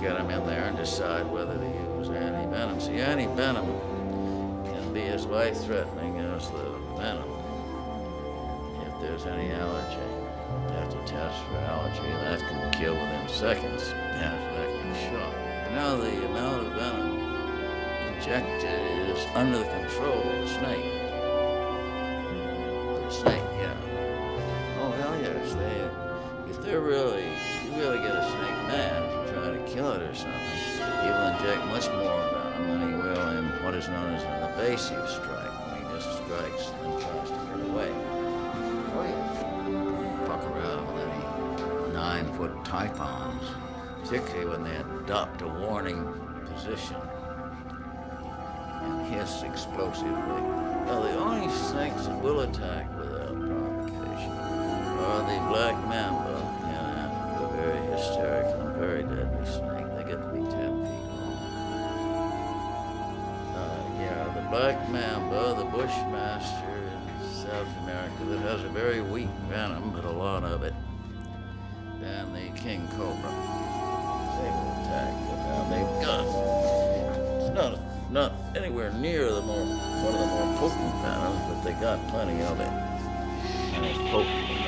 get him in there and decide whether to use anti-venom. See, anti-venom can be as life-threatening as the venom if there's any allergy. You have to test for allergy, that can kill within seconds anaphylactic shock. Now the amount of venom injected is under the control of the snake. Particularly when they adopt a warning position and hiss explosively. Now, the only snakes that will attack without provocation are the black mamba in Africa, a very hysterical and very deadly snake. They get to be 10 feet long. Uh, yeah, the black mamba, the bushmaster in South America that has a very weak venom, but a lot of it, and the king cobra. Not anywhere near the more one of the more potent venoms, but they got plenty of it. And it's. Potent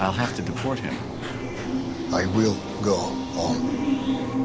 I'll have to deport him. I will go on.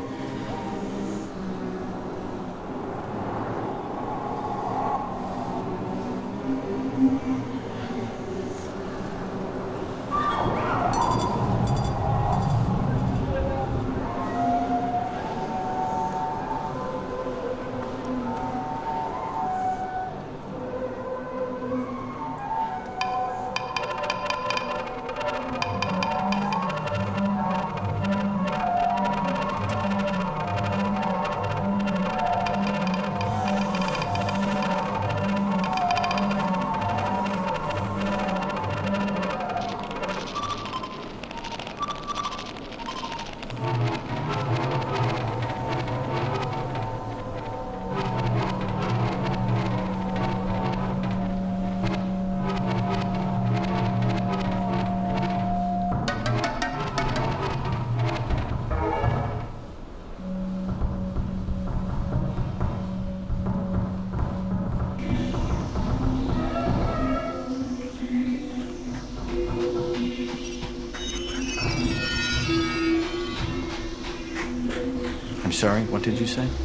What did you say?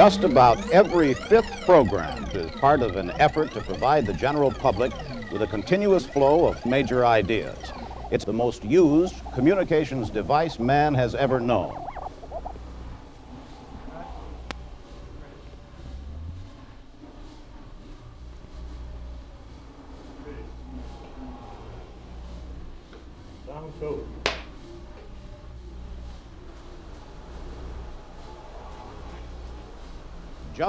Just about every fifth program is part of an effort to provide the general public with a continuous flow of major ideas. It's the most used communications device man has ever known. Sound two.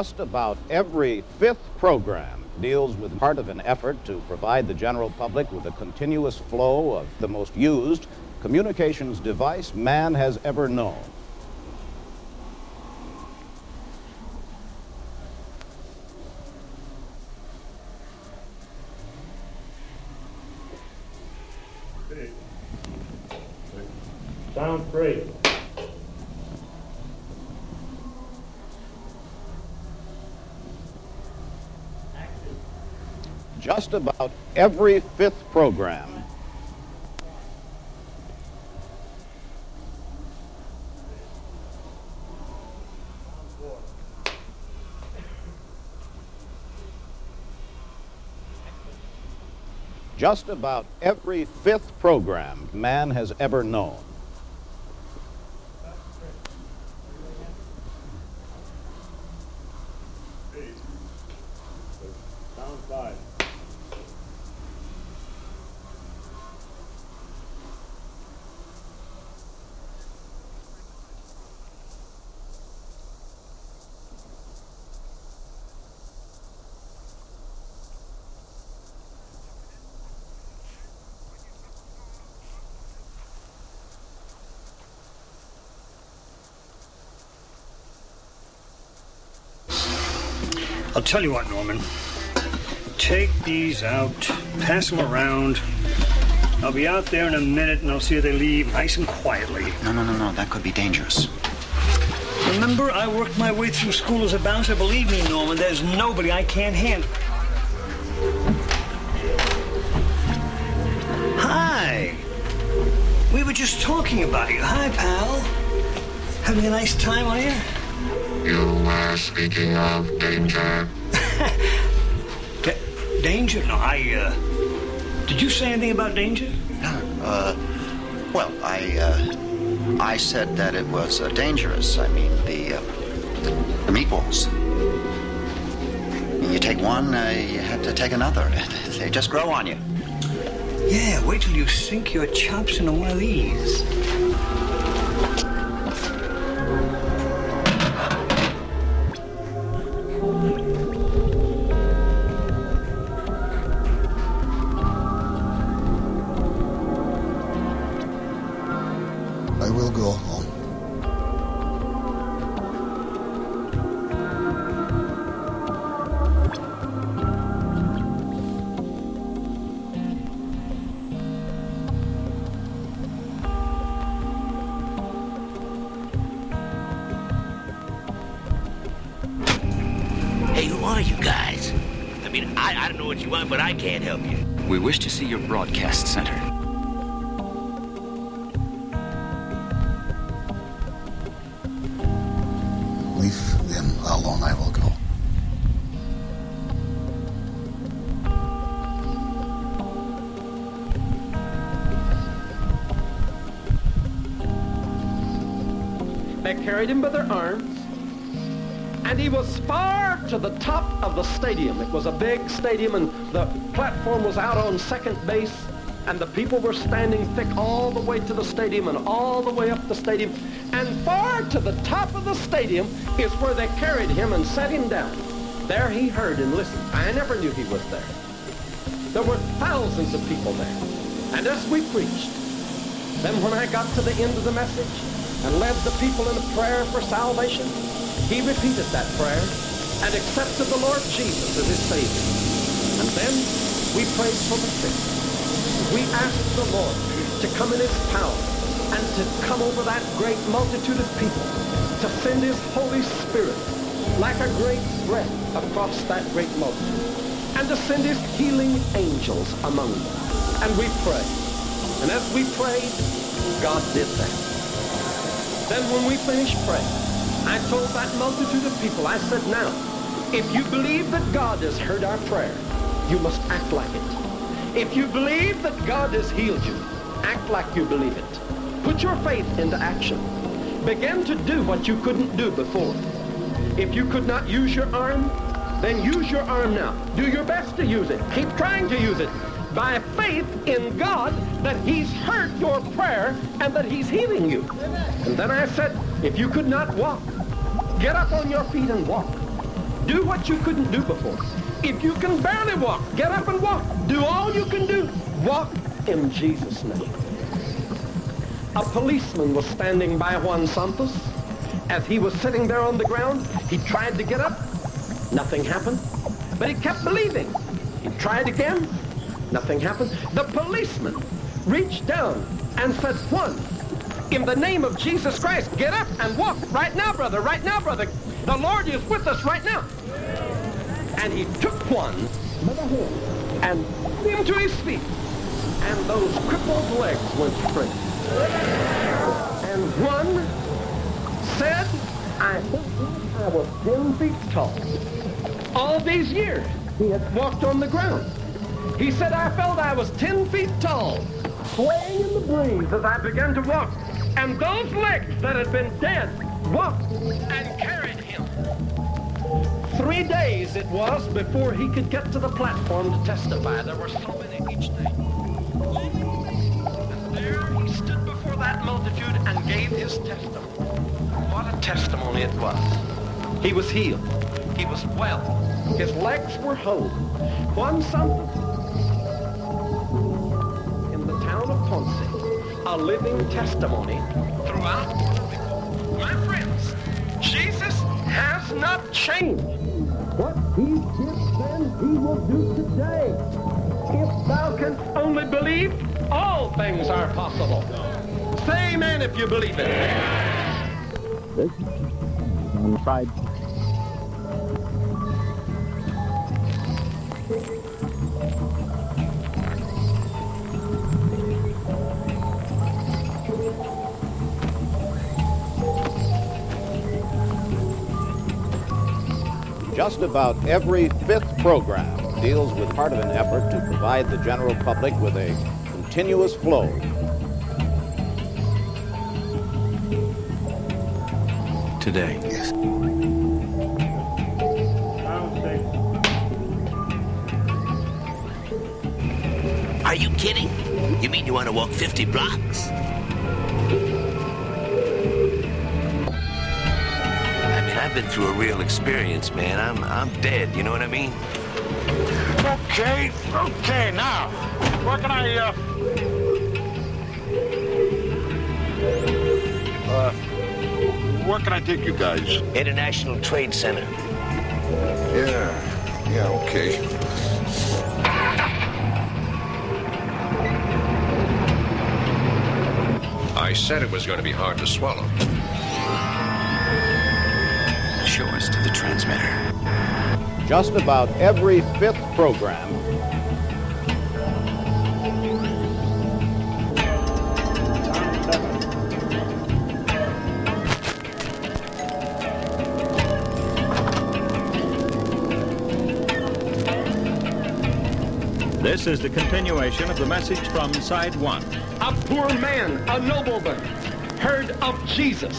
Just about every fifth program deals with part of an effort to provide the general public with a continuous flow of the most used communications device man has ever known. Sound three. Just about every fifth program Just about every fifth program man has ever known. I'll tell you what, Norman. Take these out, pass them around. I'll be out there in a minute and I'll see if they leave nice and quietly. No, no, no, no. That could be dangerous. Remember, I worked my way through school as a bouncer. Believe me, Norman, there's nobody I can't handle. Hi. We were just talking about you. Hi, pal. Having a nice time, are you? You were speaking of danger. Da- danger? No, I, uh. Did you say anything about danger? Uh, well, I, uh, I said that it was uh, dangerous. I mean, the, uh, the meatballs. You take one, uh, you have to take another. They just grow on you. Yeah, wait till you sink your chops into one of these. Stadium. It was a big stadium, and the platform was out on second base, and the people were standing thick all the way to the stadium and all the way up the stadium. And far to the top of the stadium is where they carried him and set him down. There he heard and listened. I never knew he was there. There were thousands of people there. And as we preached, then when I got to the end of the message and led the people in a prayer for salvation, he repeated that prayer and accepted the Lord Jesus as his Savior. And then we prayed for the sick. We asked the Lord to come in his power and to come over that great multitude of people, to send his Holy Spirit like a great breath across that great multitude. and to send his healing angels among them. And we prayed. And as we prayed, God did that. Then when we finished praying, I told that multitude of people, I said, now, if you believe that God has heard our prayer, you must act like it. If you believe that God has healed you, act like you believe it. Put your faith into action. Begin to do what you couldn't do before. If you could not use your arm, then use your arm now. Do your best to use it. Keep trying to use it by faith in God that he's heard your prayer and that he's healing you. And then I said, if you could not walk, get up on your feet and walk. Do what you couldn't do before. If you can barely walk, get up and walk. Do all you can do. Walk in Jesus' name. A policeman was standing by Juan Santos. As he was sitting there on the ground, he tried to get up. Nothing happened. But he kept believing. He tried again. Nothing happened. The policeman reached down and said, Juan, in the name of Jesus Christ, get up and walk right now, brother, right now, brother. The Lord is with us right now. And he took Juan and put him to his feet. And those crippled legs went straight. And one said, I think I was 10 feet tall. All these years, he had walked on the ground. He said, I felt I was 10 feet tall, swaying in the breeze as I began to walk. And those legs that had been dead walked and carried. Three days it was before he could get to the platform to testify. There were so many each day. And there he stood before that multitude and gave his testimony. What a testimony it was. He was healed. He was well. His legs were whole. One something in the town of Ponce, a living testimony throughout. My friends, Jesus has not changed. He did then, he will do today. If thou canst only believe, all things are possible. Say amen if you believe it. This on. Just about every fifth program deals with part of an effort to provide the general public with a continuous flow today. Yes. Are you kidding? You mean you want to walk 50 blocks? I've been through a real experience, man. I'm I'm dead, you know what I mean? Okay, okay, now, where can I, uh... Uh, where can I take you guys? International Trade Center. Yeah, yeah, okay. I said it was going to be hard to swallow. The transmitter. just about every fifth program This is the continuation of the message from side one. A poor man, a nobleman, heard of Jesus.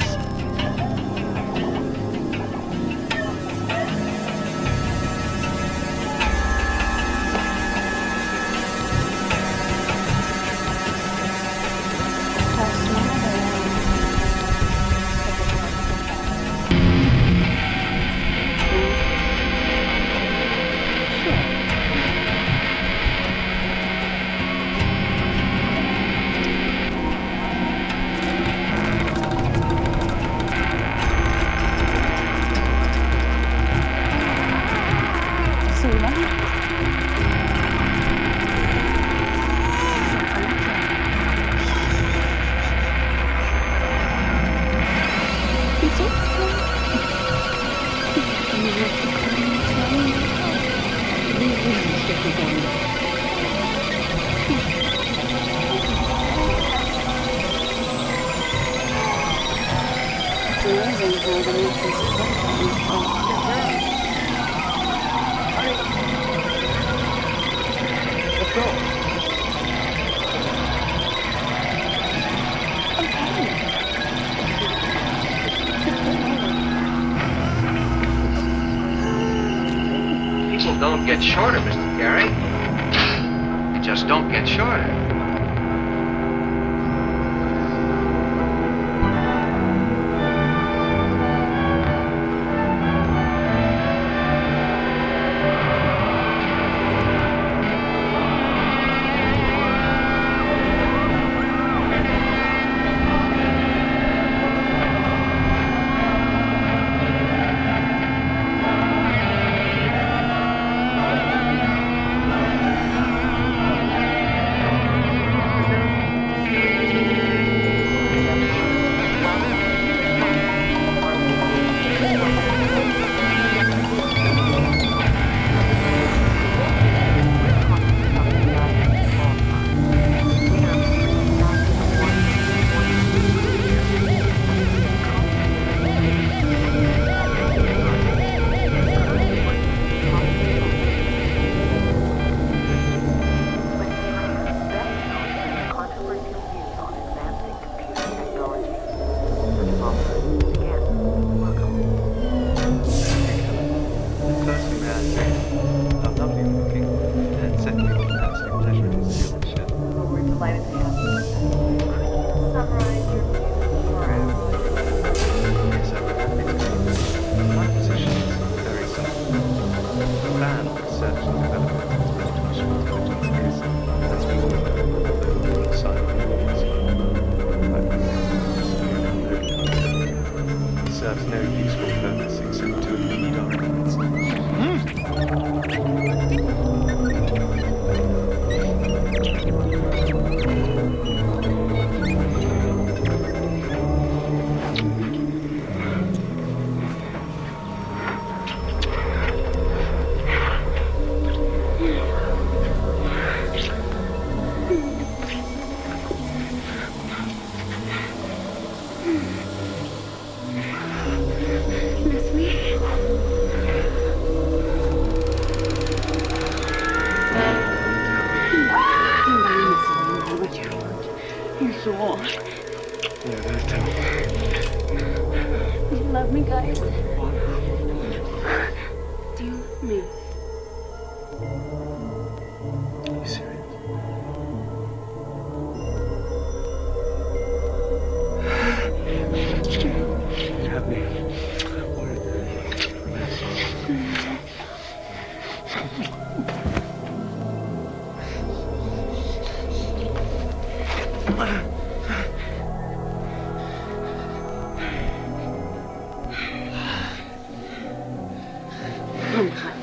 I'm hot,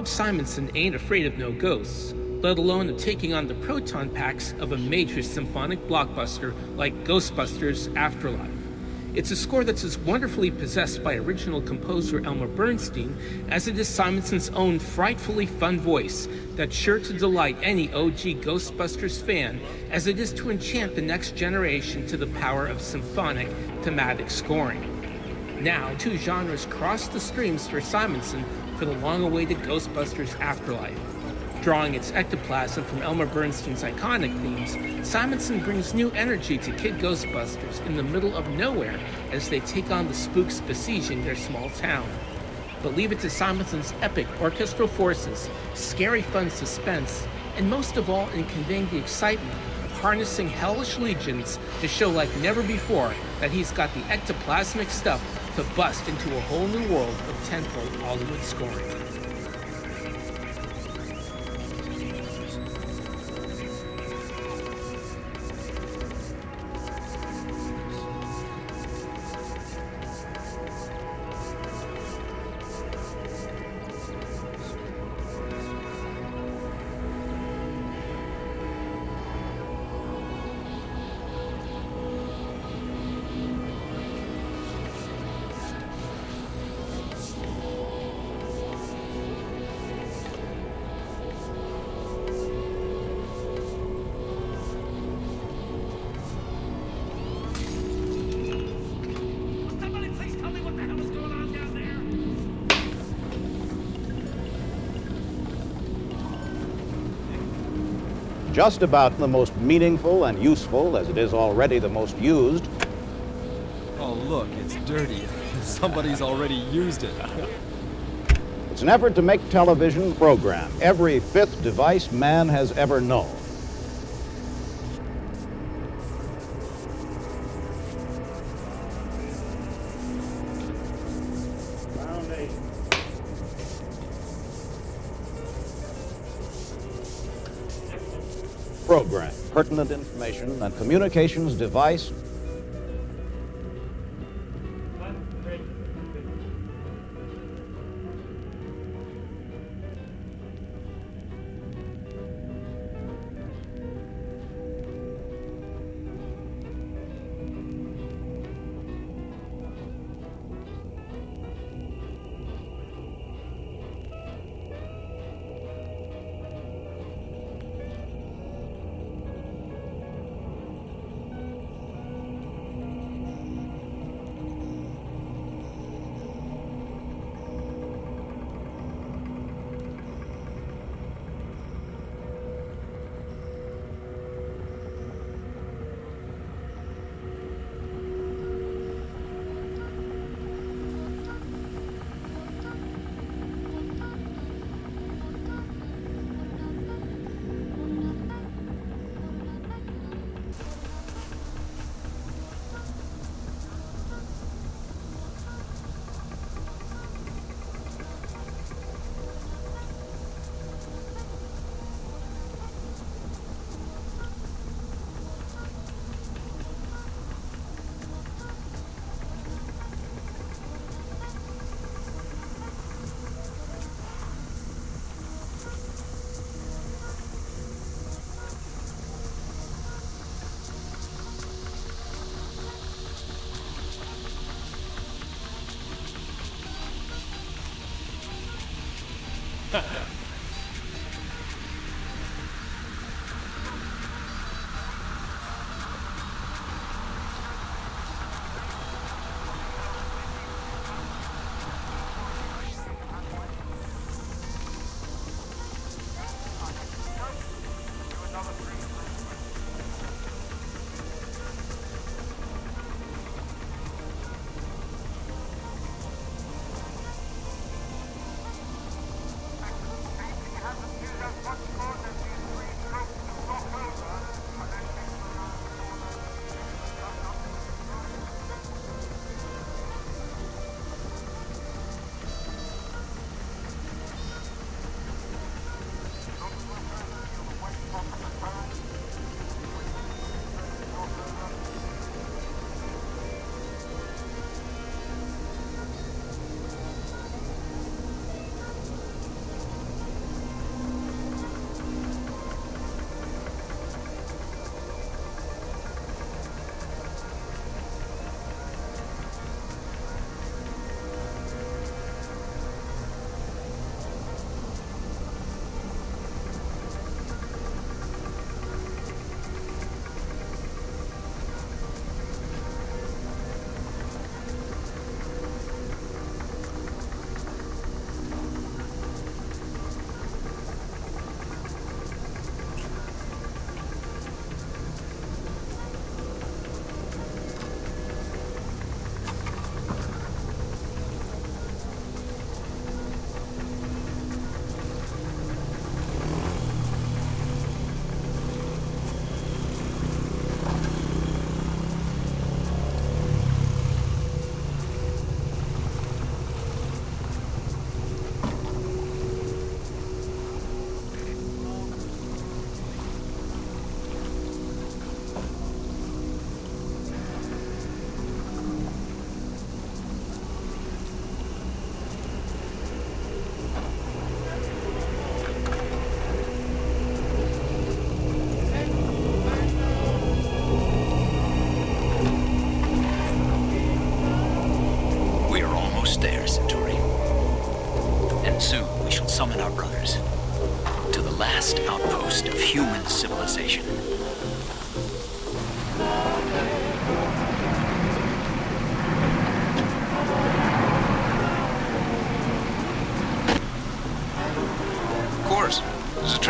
Rob Simonsen ain't afraid of no ghosts, let alone of taking on the proton packs of a major symphonic blockbuster like Ghostbusters Afterlife. It's a score that's as wonderfully possessed by original composer Elmer Bernstein as it is Simonsen's own frightfully fun voice that's sure to delight any OG Ghostbusters fan as it is to enchant the next generation to the power of symphonic thematic scoring. Now, two genres cross the streams for Simonsen for the long awaited Ghostbusters Afterlife. Drawing its ectoplasm from Elmer Bernstein's iconic themes, Simonsen brings new energy to Kid Ghostbusters in the middle of nowhere as they take on the spooks besieging their small town. But leave it to Simonsen's epic orchestral forces, scary fun suspense, and most of all in conveying the excitement of harnessing hellish legions to show like never before that he's got the ectoplasmic stuff to bust into a whole new world of tentpole Hollywood scoring. Just about the most meaningful and useful, as it is already the most used, Oh, look, it's dirty. Somebody's already used it. it's an effort to make television program every fifth device man has ever known. Program, pertinent information, and communications device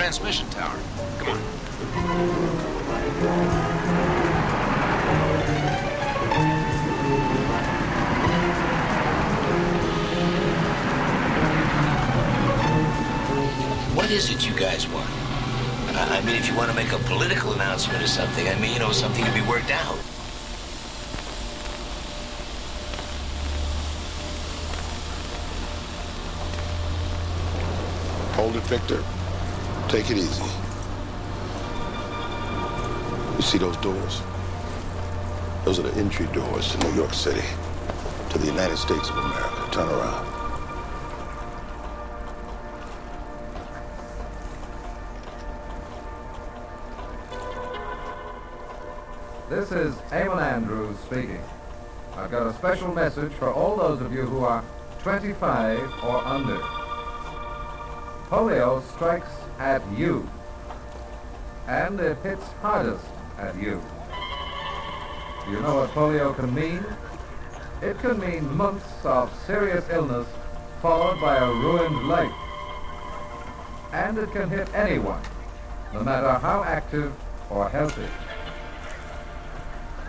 transmission tower. Come on. What is it you guys want? I mean, if you want to make a political announcement or something, I mean, you know, something to be worked out. Hold it, Victor. Take it easy. You see those doors? Those are the entry doors to New York City, to the United States of America. Turn around. This is Eamon Andrews speaking. I've got a special message for all those of you who are 25 or under. Polio strikes at you, and it hits hardest at you. Do you know what polio can mean? It can mean months of serious illness followed by a ruined life. And it can hit anyone, no matter how active or healthy.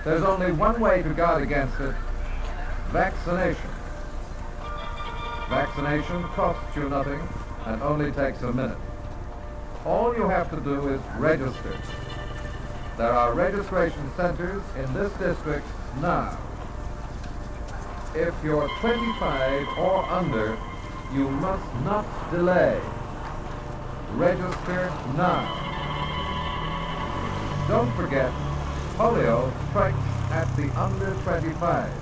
There's only one way to guard against it, vaccination. Vaccination costs you nothing and only takes a minute. All you have to do is register. There are registration centers in this district now. If you're 25 or under, you must not delay. Register now. Don't forget, polio strikes at the under 25.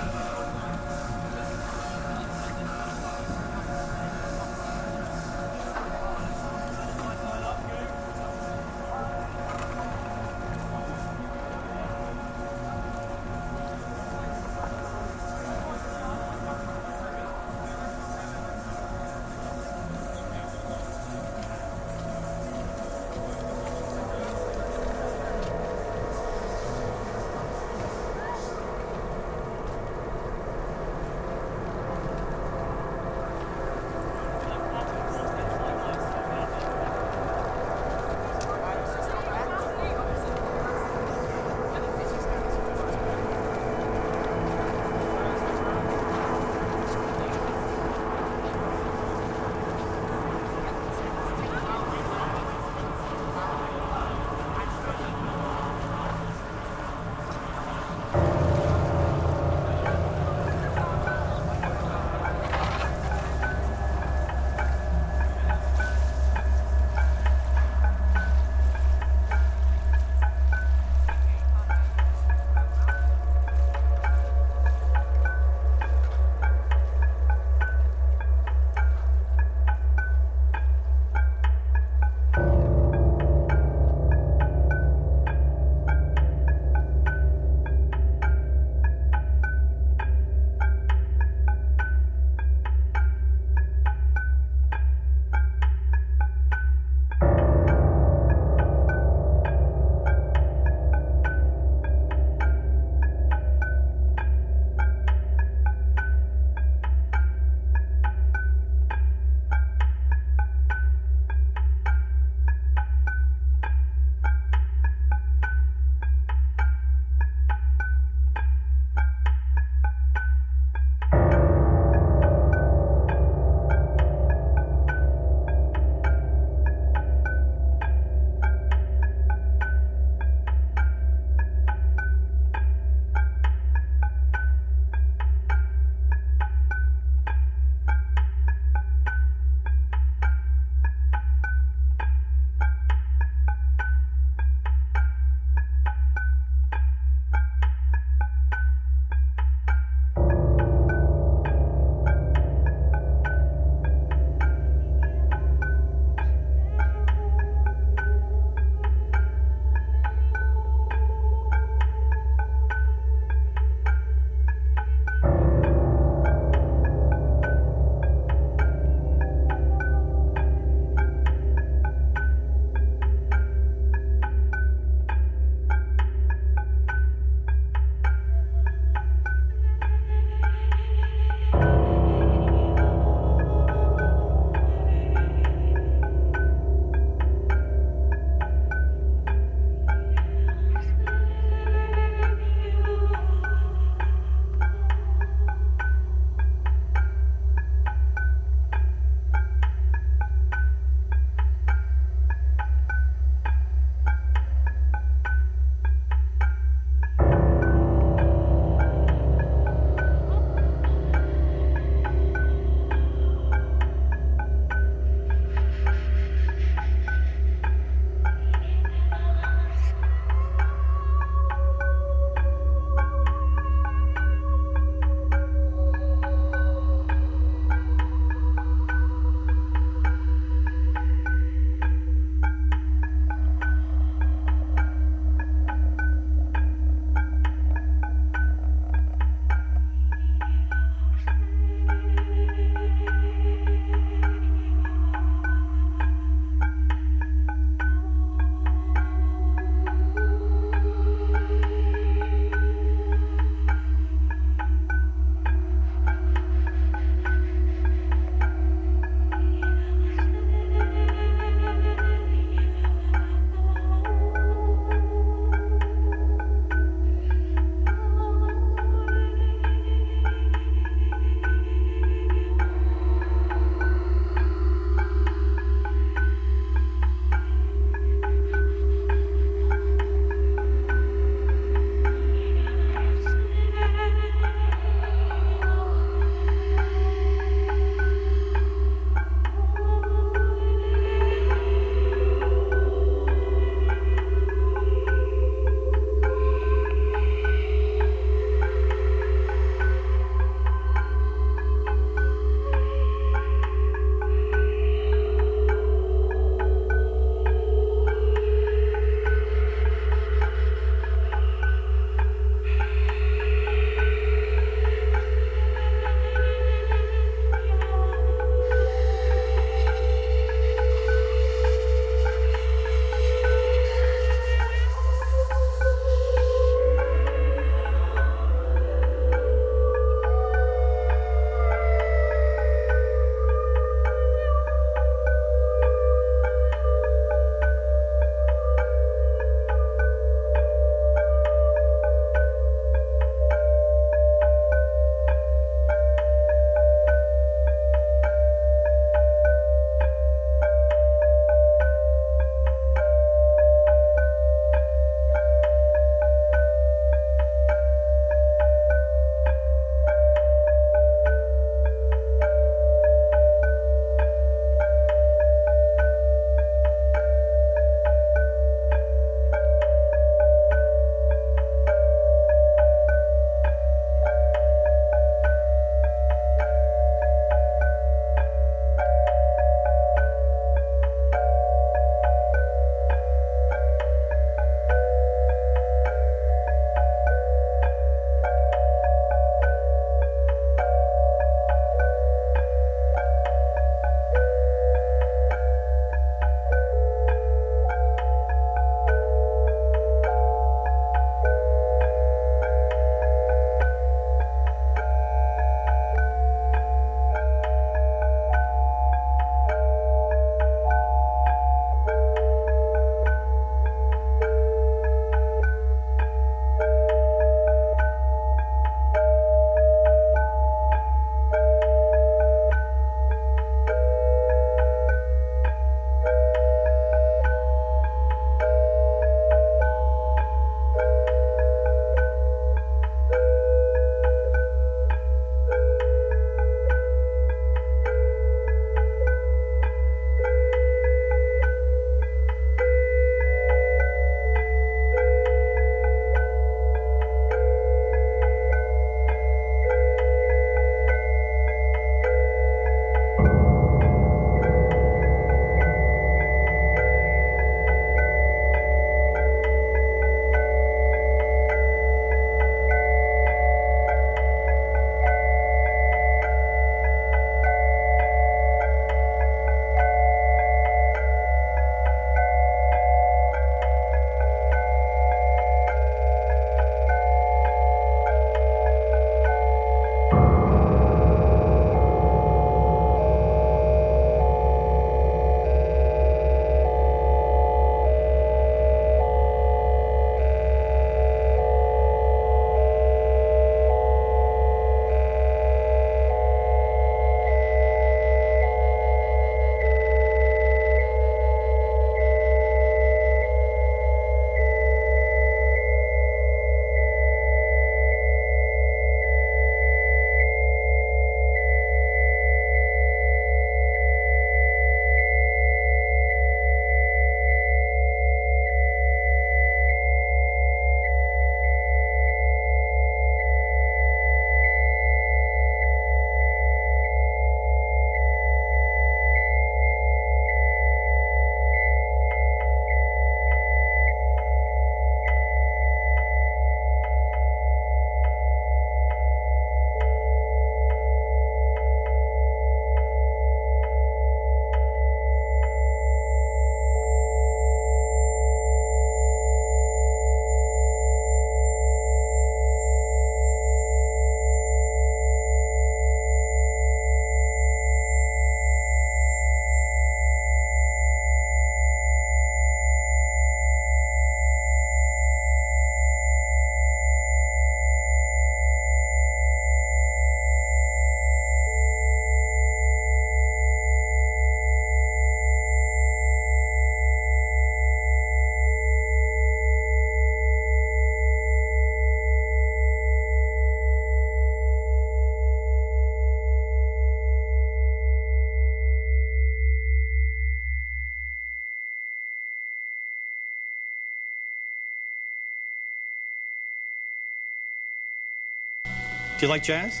You like jazz?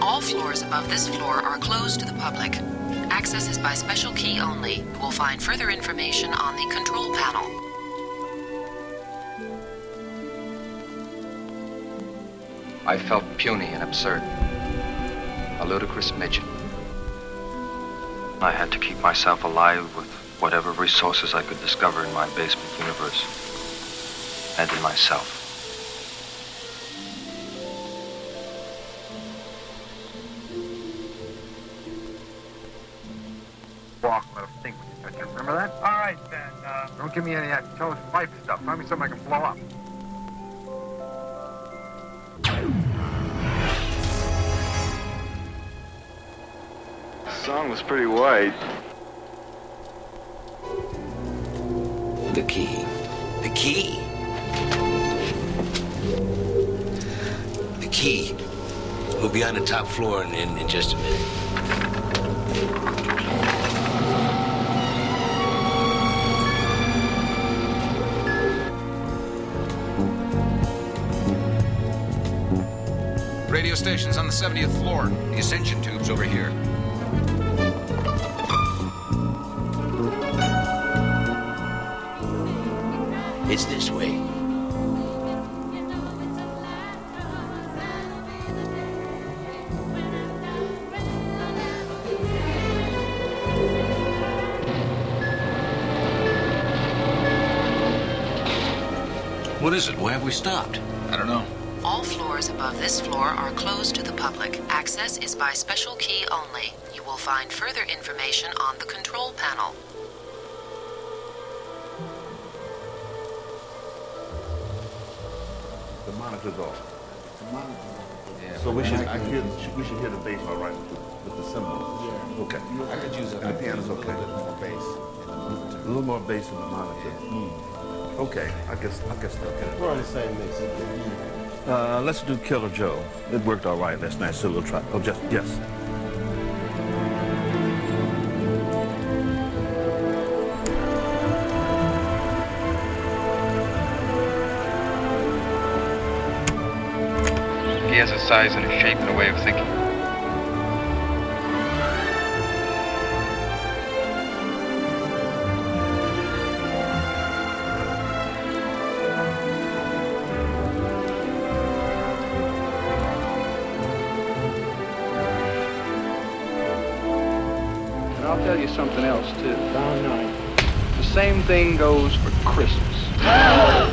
All floors above this floor are closed to the public. Access is by special key only. You will find further information on the control panel. I felt puny and absurd. A ludicrous midget. I had to keep myself alive with whatever resources I could discover in my basement universe. And in myself. Walk, let us think when you touch it. Remember that? All right, then. Uh, Don't give me any of that toast pipe stuff. Find me something I can blow up. Song was pretty white. The key. The key. The key. We'll be on the top floor in, in, in just a minute. Radio station's on the 70th floor. The ascension tube's over here. It's this way. What is it? Why have we stopped? I don't know. All floors above this floor are closed to the public. Access is by special key only. You will find further information on the control panel. The monitor's off. So we should, I hear, we should hear the bass all right with the, cymbals. Yeah. Okay. I could use a- And the piano's a okay. little bit more bass in the monitor. A little more bass in the monitor. Okay, I guess, I guess they'll get it. We're on the same mix. Uh, let's do Killer Joe. It worked all right last night, so we'll try. Oh, just, yes. Size and a shape and a way of thinking. And I'll tell you something else, too. The same thing goes for Christmas.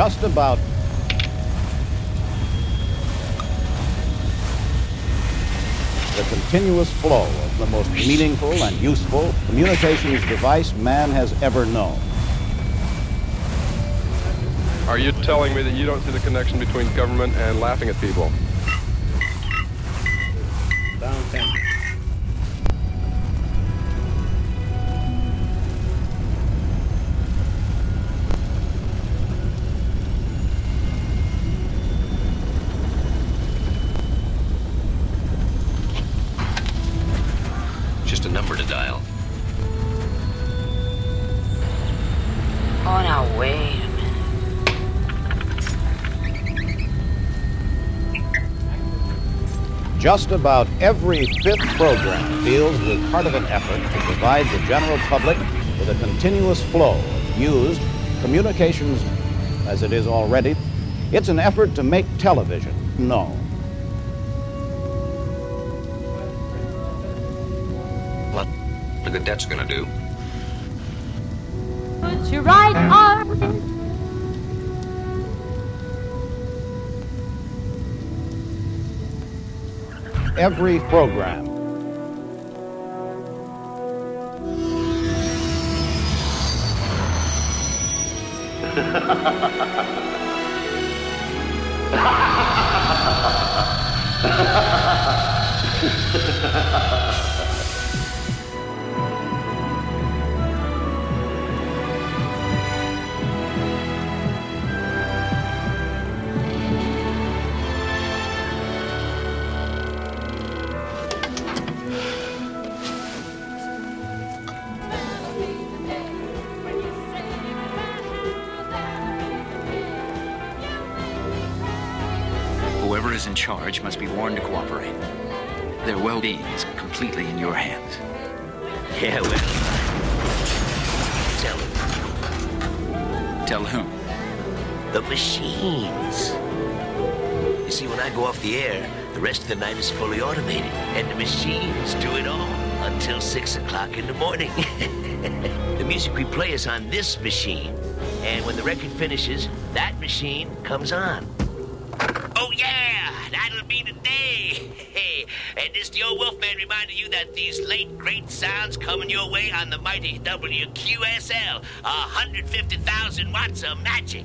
Just about the continuous flow of the most meaningful and useful communications device man has ever known. Are you telling me that you don't see the connection between government and laughing at people? Just about every fifth program deals with part of an effort to provide the general public with a continuous flow of used communications as it is already. It's an effort to make television known. What? Look at that's gonna do. Put your right arm. every program. I go off the air, the rest of the night is fully automated, and the machines do it all until 6 o'clock in the morning. the music we play is on this machine, and when the record finishes, that machine comes on. Oh, yeah! That'll be the day! and this the old Wolfman reminding you that these late, great sounds coming your way on the mighty WQSL. 150,000 watts of magic.